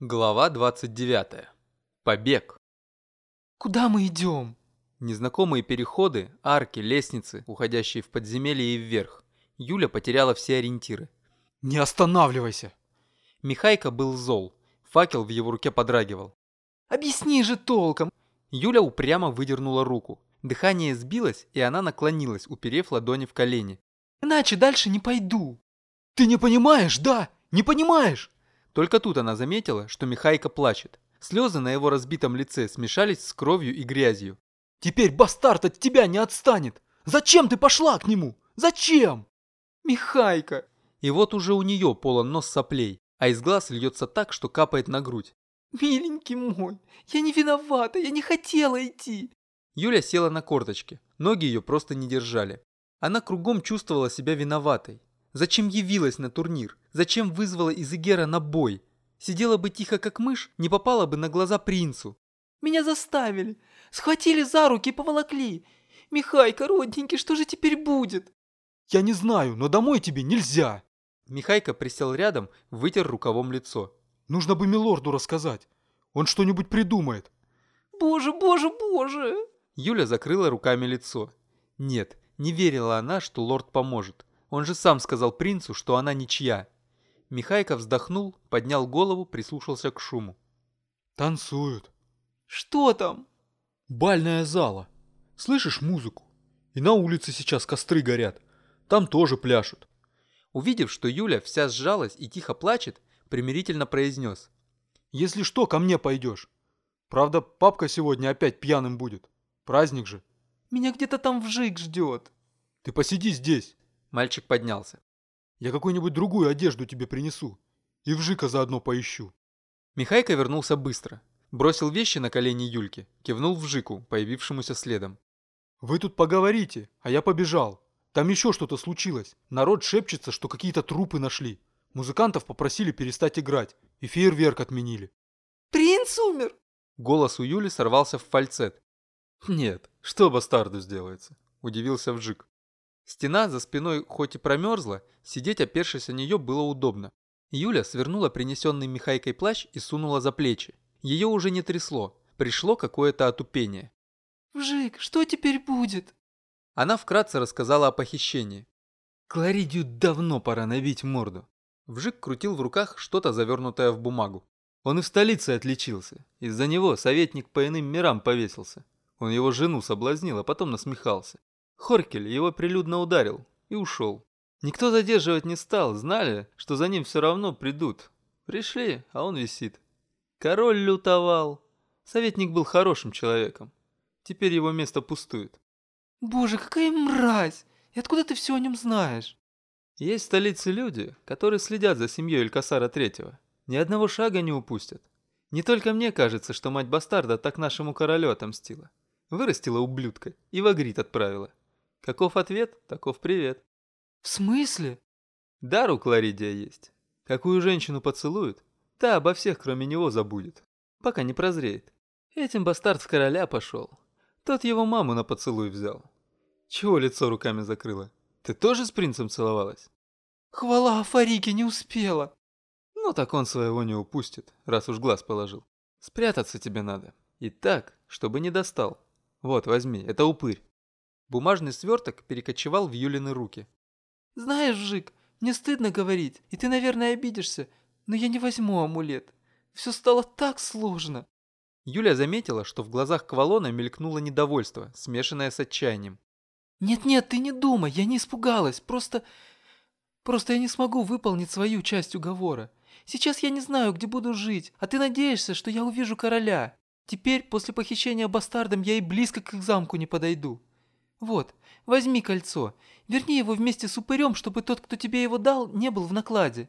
Глава 29. Побег. Куда мы идем? Незнакомые переходы, арки, лестницы, уходящие в подземелье и вверх. Юля потеряла все ориентиры. Не останавливайся. Михайка был зол. Факел в его руке подрагивал. Объясни же толком. Юля упрямо выдернула руку. Дыхание сбилось, и она наклонилась, уперев ладони в колени. Иначе дальше не пойду. Ты не понимаешь, да? Не понимаешь? Только тут она заметила, что Михайка плачет. Слезы на его разбитом лице смешались с кровью и грязью. «Теперь бастард от тебя не отстанет! Зачем ты пошла к нему? Зачем?» «Михайка!» И вот уже у нее полон нос соплей, а из глаз льется так, что капает на грудь. «Миленький мой, я не виновата, я не хотела идти!» Юля села на корточки, ноги ее просто не держали. Она кругом чувствовала себя виноватой. Зачем явилась на турнир? Зачем вызвала Изегера на бой? Сидела бы тихо, как мышь, не попала бы на глаза принцу. Меня заставили. Схватили за руки и поволокли. Михайка, родненький, что же теперь будет? Я не знаю, но домой тебе нельзя. Михайка присел рядом, вытер рукавом лицо. Нужно бы милорду рассказать. Он что-нибудь придумает. Боже, боже, боже. Юля закрыла руками лицо. Нет, не верила она, что лорд поможет. Он же сам сказал принцу, что она ничья. Михайка вздохнул, поднял голову, прислушался к шуму. «Танцуют». «Что там?» «Бальная зала. Слышишь музыку? И на улице сейчас костры горят. Там тоже пляшут». Увидев, что Юля вся сжалась и тихо плачет, примирительно произнес. «Если что, ко мне пойдешь. Правда, папка сегодня опять пьяным будет. Праздник же». «Меня где-то там вжик ждет». «Ты посиди здесь». Мальчик поднялся. «Я какую-нибудь другую одежду тебе принесу. И вжика заодно поищу». Михайка вернулся быстро. Бросил вещи на колени Юльки, кивнул вжику, появившемуся следом. «Вы тут поговорите, а я побежал. Там еще что-то случилось. Народ шепчется, что какие-то трупы нашли. Музыкантов попросили перестать играть, и фейерверк отменили». «Принц умер!» Голос у Юли сорвался в фальцет. «Нет, что бастарду сделается?» – удивился Вжик. Стена за спиной хоть и промерзла, сидеть опершись о нее было удобно. Юля свернула принесенный Михайкой плащ и сунула за плечи. Ее уже не трясло, пришло какое-то отупение. «Вжик, что теперь будет?» Она вкратце рассказала о похищении. Кларидию давно пора набить морду. Вжик крутил в руках что-то завернутое в бумагу. Он и в столице отличился. Из-за него советник по иным мирам повесился. Он его жену соблазнил, а потом насмехался. Хоркель его прилюдно ударил и ушел. Никто задерживать не стал, знали, что за ним все равно придут. Пришли, а он висит. Король лютовал. Советник был хорошим человеком. Теперь его место пустует. Боже, какая мразь! И откуда ты все о нем знаешь? Есть в столице люди, которые следят за семьей Элькасара Третьего. Ни одного шага не упустят. Не только мне кажется, что мать бастарда так нашему королю отомстила. Вырастила ублюдка и в Агрит отправила. Каков ответ, таков привет. В смысле? Дар у Кларидия есть. Какую женщину поцелует, та обо всех, кроме него, забудет. Пока не прозреет. Этим бастард в короля пошел. Тот его маму на поцелуй взял. Чего лицо руками закрыла? Ты тоже с принцем целовалась? Хвала Фарике не успела. Ну так он своего не упустит, раз уж глаз положил. Спрятаться тебе надо. И так, чтобы не достал. Вот, возьми, это упырь. Бумажный сверток перекочевал в Юлины руки. «Знаешь, Жик, мне стыдно говорить, и ты, наверное, обидишься, но я не возьму амулет. Все стало так сложно». Юля заметила, что в глазах Квалона мелькнуло недовольство, смешанное с отчаянием. «Нет-нет, ты не думай, я не испугалась, просто... Просто я не смогу выполнить свою часть уговора. Сейчас я не знаю, где буду жить, а ты надеешься, что я увижу короля. Теперь, после похищения бастардом, я и близко к их замку не подойду. Вот, возьми кольцо. Верни его вместе с упырем, чтобы тот, кто тебе его дал, не был в накладе».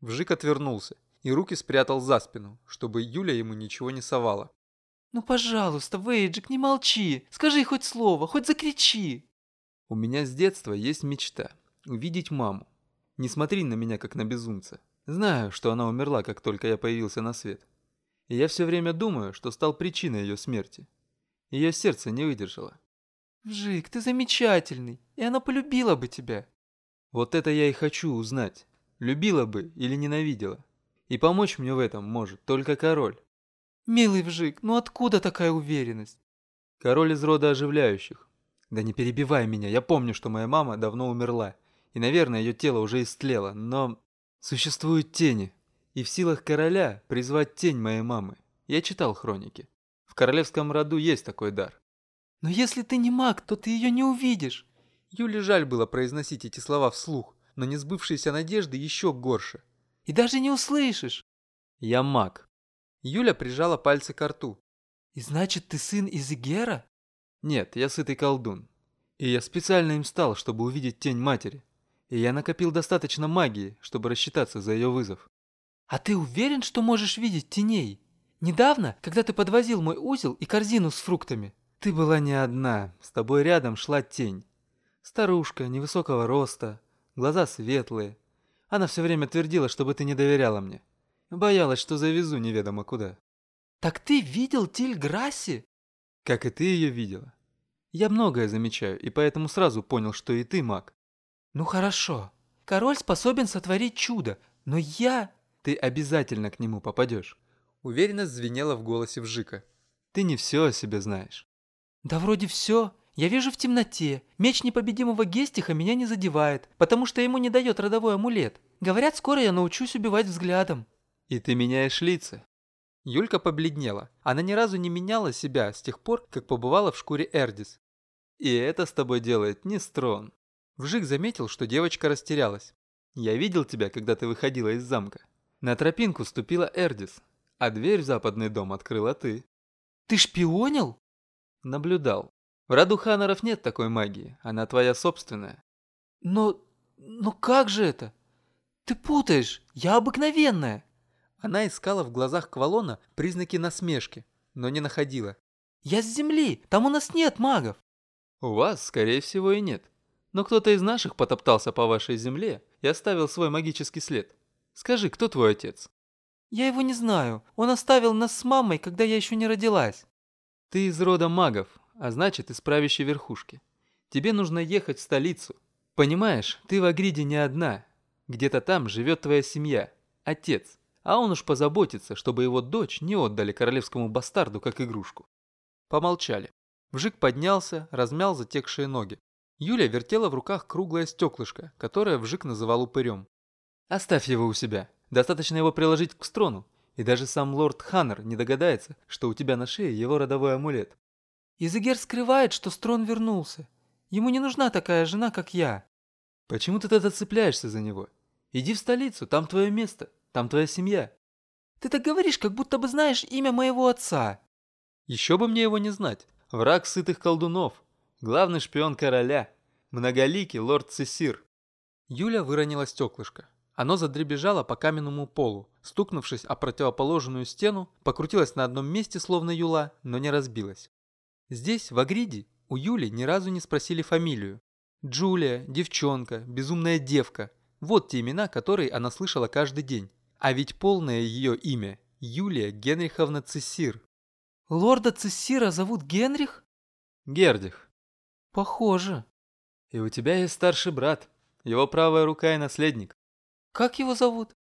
Вжик отвернулся и руки спрятал за спину, чтобы Юля ему ничего не совала. «Ну, пожалуйста, Вейджик, не молчи. Скажи хоть слово, хоть закричи». «У меня с детства есть мечта – увидеть маму. Не смотри на меня, как на безумца. Знаю, что она умерла, как только я появился на свет. И я все время думаю, что стал причиной ее смерти. Ее сердце не выдержало. «Вжик, ты замечательный, и она полюбила бы тебя». Вот это я и хочу узнать. Любила бы или ненавидела. И помочь мне в этом может только король. Милый Вжик, ну откуда такая уверенность? Король из рода оживляющих. Да не перебивай меня, я помню, что моя мама давно умерла. И, наверное, ее тело уже истлело, но существуют тени. И в силах короля призвать тень моей мамы. Я читал хроники. В королевском роду есть такой дар. Но если ты не маг, то ты ее не увидишь. Юле жаль было произносить эти слова вслух, но несбывшиеся надежды еще горше. И даже не услышишь. Я маг. Юля прижала пальцы к рту. И значит, ты сын Изегера? Нет, я сытый колдун. И я специально им стал, чтобы увидеть тень матери. И я накопил достаточно магии, чтобы рассчитаться за ее вызов. А ты уверен, что можешь видеть теней? Недавно, когда ты подвозил мой узел и корзину с фруктами, ты была не одна, с тобой рядом шла тень. Старушка, невысокого роста, глаза светлые. Она все время твердила, чтобы ты не доверяла мне. Боялась, что завезу неведомо куда. Так ты видел Тиль Грасси? Как и ты ее видела. Я многое замечаю, и поэтому сразу понял, что и ты маг. Ну хорошо. Король способен сотворить чудо, но я... Ты обязательно к нему попадешь. Уверенность звенела в голосе Вжика. Ты не все о себе знаешь. Да вроде все. Я вижу в темноте. Меч непобедимого Гестиха меня не задевает, потому что ему не дает родовой амулет. Говорят, скоро я научусь убивать взглядом. И ты меняешь лица. Юлька побледнела. Она ни разу не меняла себя с тех пор, как побывала в шкуре Эрдис. И это с тобой делает не Строн. Вжик заметил, что девочка растерялась. Я видел тебя, когда ты выходила из замка. На тропинку ступила Эрдис, а дверь в западный дом открыла ты. Ты шпионил? Наблюдал. В роду Ханнеров нет такой магии, она твоя собственная. Но... но как же это? Ты путаешь, я обыкновенная. Она искала в глазах Квалона признаки насмешки, но не находила. Я с земли, там у нас нет магов. У вас, скорее всего, и нет. Но кто-то из наших потоптался по вашей земле и оставил свой магический след. Скажи, кто твой отец? Я его не знаю. Он оставил нас с мамой, когда я еще не родилась. Ты из рода магов, а значит из правящей верхушки. Тебе нужно ехать в столицу. Понимаешь, ты в Агриде не одна. Где-то там живет твоя семья, отец. А он уж позаботится, чтобы его дочь не отдали королевскому бастарду как игрушку. Помолчали. Вжик поднялся, размял затекшие ноги. Юля вертела в руках круглое стеклышко, которое Вжик называл упырем. «Оставь его у себя. Достаточно его приложить к строну, и даже сам лорд Ханнер не догадается, что у тебя на шее его родовой амулет. Изегер скрывает, что Строн вернулся. Ему не нужна такая жена, как я. Почему ты тогда цепляешься за него? Иди в столицу, там твое место, там твоя семья. Ты так говоришь, как будто бы знаешь имя моего отца. Еще бы мне его не знать. Враг сытых колдунов. Главный шпион короля. Многоликий лорд Цесир. Юля выронила стеклышко. Оно задребежало по каменному полу, стукнувшись о противоположную стену, покрутилось на одном месте, словно юла, но не разбилось. Здесь, в Агриде, у Юли ни разу не спросили фамилию. Джулия, девчонка, безумная девка – вот те имена, которые она слышала каждый день. А ведь полное ее имя – Юлия Генриховна Цессир. Лорда Цессира зовут Генрих? Гердих. Похоже. И у тебя есть старший брат, его правая рука и наследник. Как его зовут?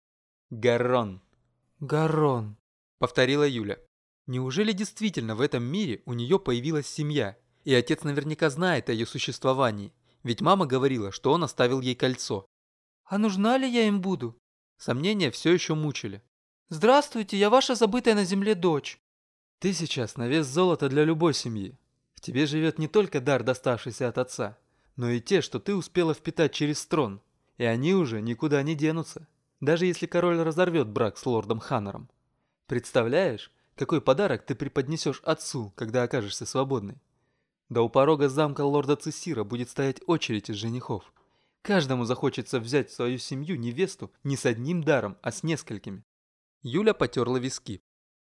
Гаррон. Гаррон, повторила Юля. Неужели действительно в этом мире у нее появилась семья? И отец наверняка знает о ее существовании, ведь мама говорила, что он оставил ей кольцо. А нужна ли я им буду? Сомнения все еще мучили. Здравствуйте, я ваша забытая на земле дочь. Ты сейчас на вес золота для любой семьи. В тебе живет не только дар, доставшийся от отца, но и те, что ты успела впитать через трон и они уже никуда не денутся, даже если король разорвет брак с лордом Ханнером. Представляешь, какой подарок ты преподнесешь отцу, когда окажешься свободной? Да у порога замка лорда Цессира будет стоять очередь из женихов. Каждому захочется взять в свою семью невесту не с одним даром, а с несколькими. Юля потерла виски.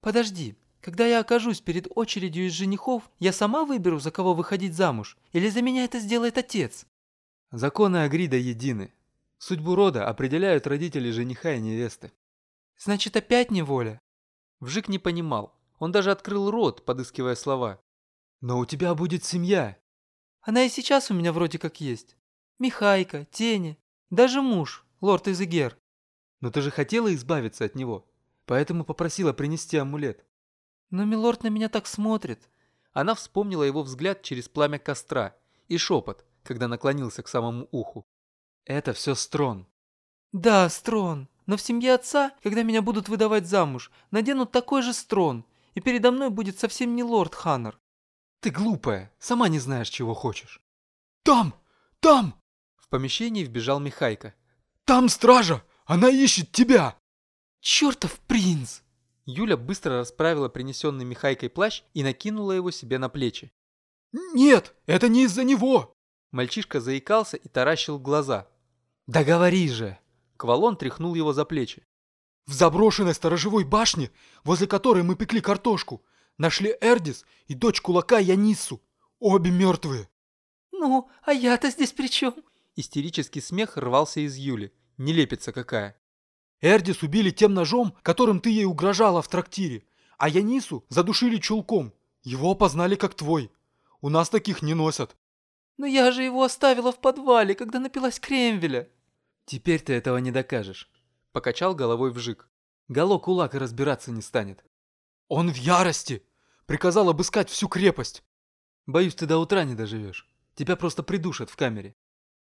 «Подожди, когда я окажусь перед очередью из женихов, я сама выберу, за кого выходить замуж, или за меня это сделает отец?» Законы Агрида едины, Судьбу рода определяют родители жениха и невесты. Значит, опять неволя? Вжик не понимал. Он даже открыл рот, подыскивая слова. Но у тебя будет семья. Она и сейчас у меня вроде как есть. Михайка, Тени, даже муж, лорд Изегер. Но ты же хотела избавиться от него, поэтому попросила принести амулет. Но милорд на меня так смотрит. Она вспомнила его взгляд через пламя костра и шепот, когда наклонился к самому уху. Это все Строн. Да, Строн. Но в семье отца, когда меня будут выдавать замуж, наденут такой же Строн, и передо мной будет совсем не лорд Ханнер. Ты глупая, сама не знаешь, чего хочешь. Там! Там! В помещении вбежал Михайка. Там стража! Она ищет тебя! Чертов принц! Юля быстро расправила принесенный Михайкой плащ и накинула его себе на плечи. «Нет, это не из-за него!» Мальчишка заикался и таращил глаза. «Да говори же!» Квалон тряхнул его за плечи. «В заброшенной сторожевой башне, возле которой мы пекли картошку, нашли Эрдис и дочь кулака Янису. Обе мертвые». «Ну, а я-то здесь при чем?» Истерический смех рвался из Юли. Нелепица какая. Эрдис убили тем ножом, которым ты ей угрожала в трактире, а Янису задушили чулком. Его опознали как твой. У нас таких не носят. Но я же его оставила в подвале, когда напилась кремвеля. Теперь ты этого не докажешь. Покачал головой вжик. Гало кулак и разбираться не станет. Он в ярости. Приказал обыскать всю крепость. Боюсь, ты до утра не доживешь. Тебя просто придушат в камере.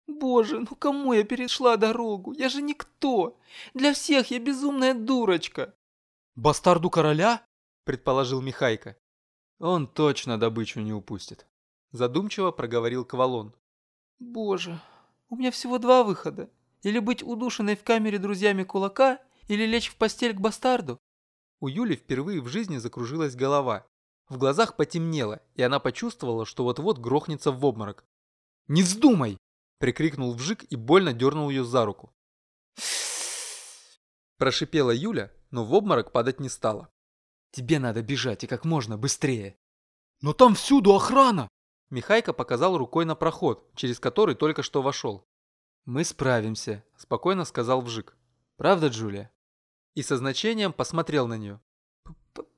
Боже, ну кому я перешла дорогу? Я же никто. Для всех я безумная дурочка. Бастарду короля? Предположил Михайка. Он точно добычу не упустит. Задумчиво проговорил Квалон. Боже, у меня всего два выхода. Или быть удушенной в камере друзьями кулака, или лечь в постель к бастарду. У Юли впервые в жизни закружилась голова. В глазах потемнело, и она почувствовала, что вот-вот грохнется в обморок. «Не вздумай!» Прикрикнул Вжик и больно дернул ее за руку. Прошипела Юля, но в обморок падать не стала. «Тебе надо бежать и как можно быстрее!» «Но там всюду охрана!» Михайка показал рукой на проход, через который только что вошел. «Мы справимся», – спокойно сказал Вжик. «Правда, Джулия?» И со значением посмотрел на нее.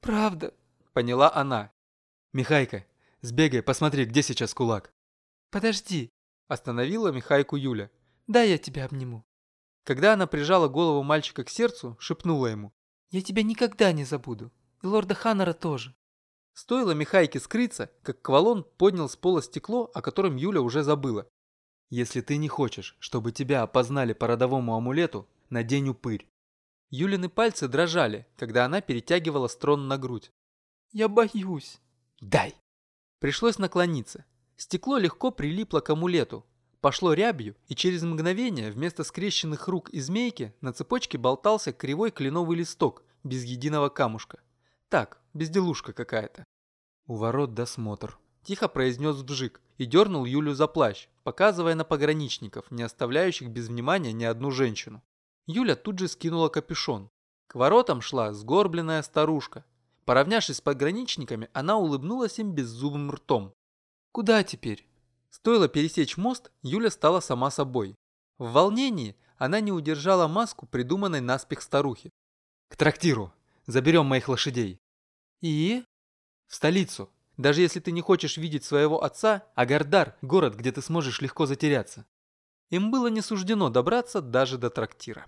«Правда», – поняла она. «Михайка, сбегай, посмотри, где сейчас кулак». «Подожди», Остановила Михайку Юля. «Да, я тебя обниму». Когда она прижала голову мальчика к сердцу, шепнула ему. «Я тебя никогда не забуду. И лорда Ханнера тоже». Стоило Михайке скрыться, как Квалон поднял с пола стекло, о котором Юля уже забыла. «Если ты не хочешь, чтобы тебя опознали по родовому амулету, надень упырь». Юлины пальцы дрожали, когда она перетягивала строн на грудь. «Я боюсь». «Дай!» Пришлось наклониться. Стекло легко прилипло к амулету, пошло рябью, и через мгновение вместо скрещенных рук и змейки на цепочке болтался кривой кленовый листок без единого камушка. Так, безделушка какая-то. У ворот досмотр. Тихо произнес Бжик и дернул Юлю за плащ, показывая на пограничников, не оставляющих без внимания ни одну женщину. Юля тут же скинула капюшон. К воротам шла сгорбленная старушка. Поравнявшись с пограничниками, она улыбнулась им беззубым ртом. Куда теперь? Стоило пересечь мост, Юля стала сама собой. В волнении она не удержала маску, придуманной наспех старухи. «К трактиру! Заберем моих лошадей!» «И?» «В столицу! Даже если ты не хочешь видеть своего отца, Агардар – город, где ты сможешь легко затеряться». Им было не суждено добраться даже до трактира.